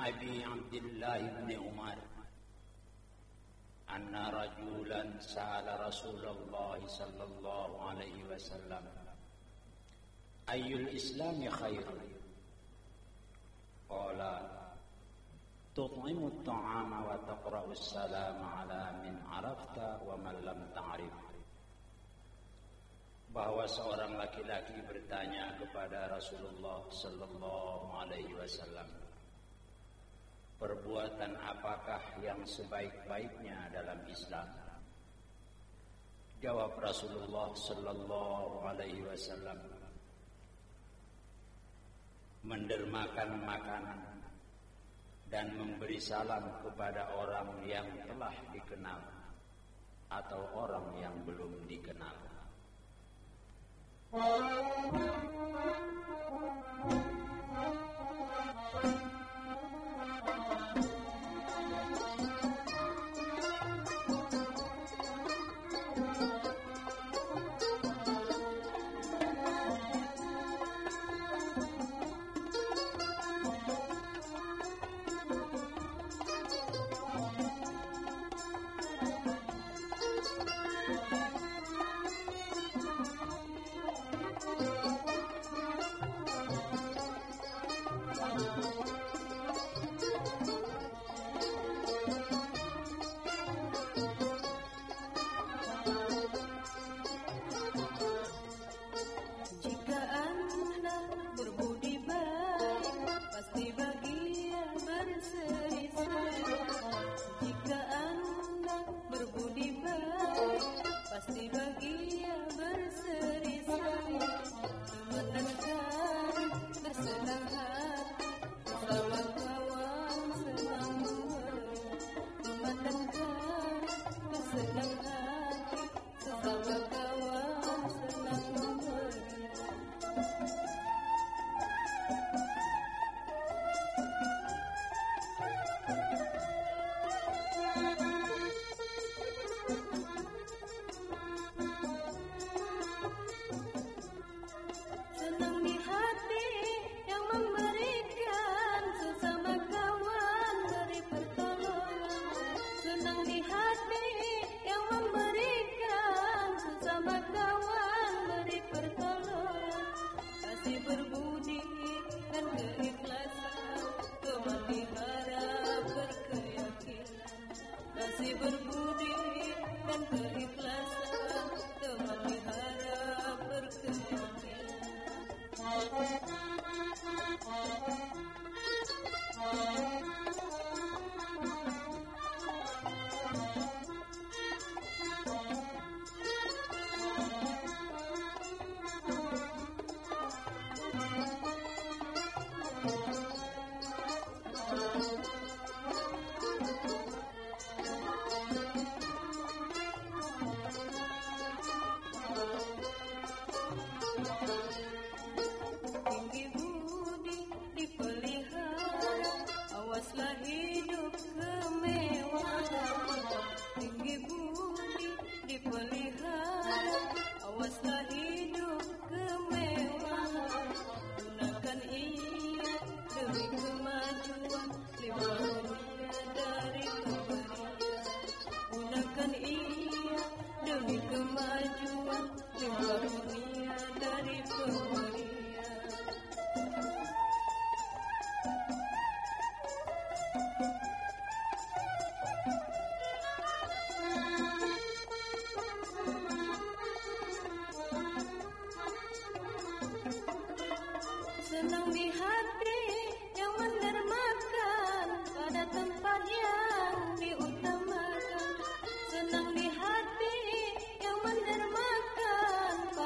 أبي عبد الله بن عمر أن رجلا سأل رسول الله صلى الله عليه وسلم أي الإسلام خير قال تطعم الطعام وتقرأ السلام على من عرفت ومن لم تعرف bahwa seorang laki-laki bertanya kepada Rasulullah sallallahu alaihi wasallam Perbuatan apakah yang sebaik-baiknya dalam Islam? Jawab Rasulullah sallallahu alaihi wasallam Mendermakan makanan dan memberi salam kepada orang yang telah dikenal atau orang yang belum dikenal.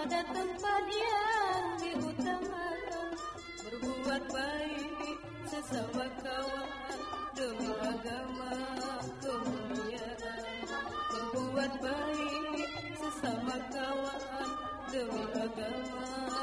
pada tempat yang diutamakan. Berbuat baik sesama kawan. Demi agama kemuliaan. Berbuat baik sesama kawan. Demi agama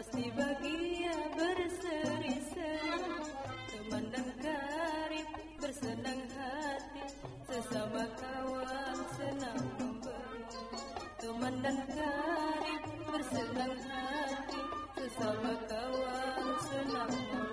Pasti bahagia berseri-seri. Teman dan karib bersenang hati. Sesama kawan senang memberi. Teman dan karib bersenang hati. Sesama kawan senang memberi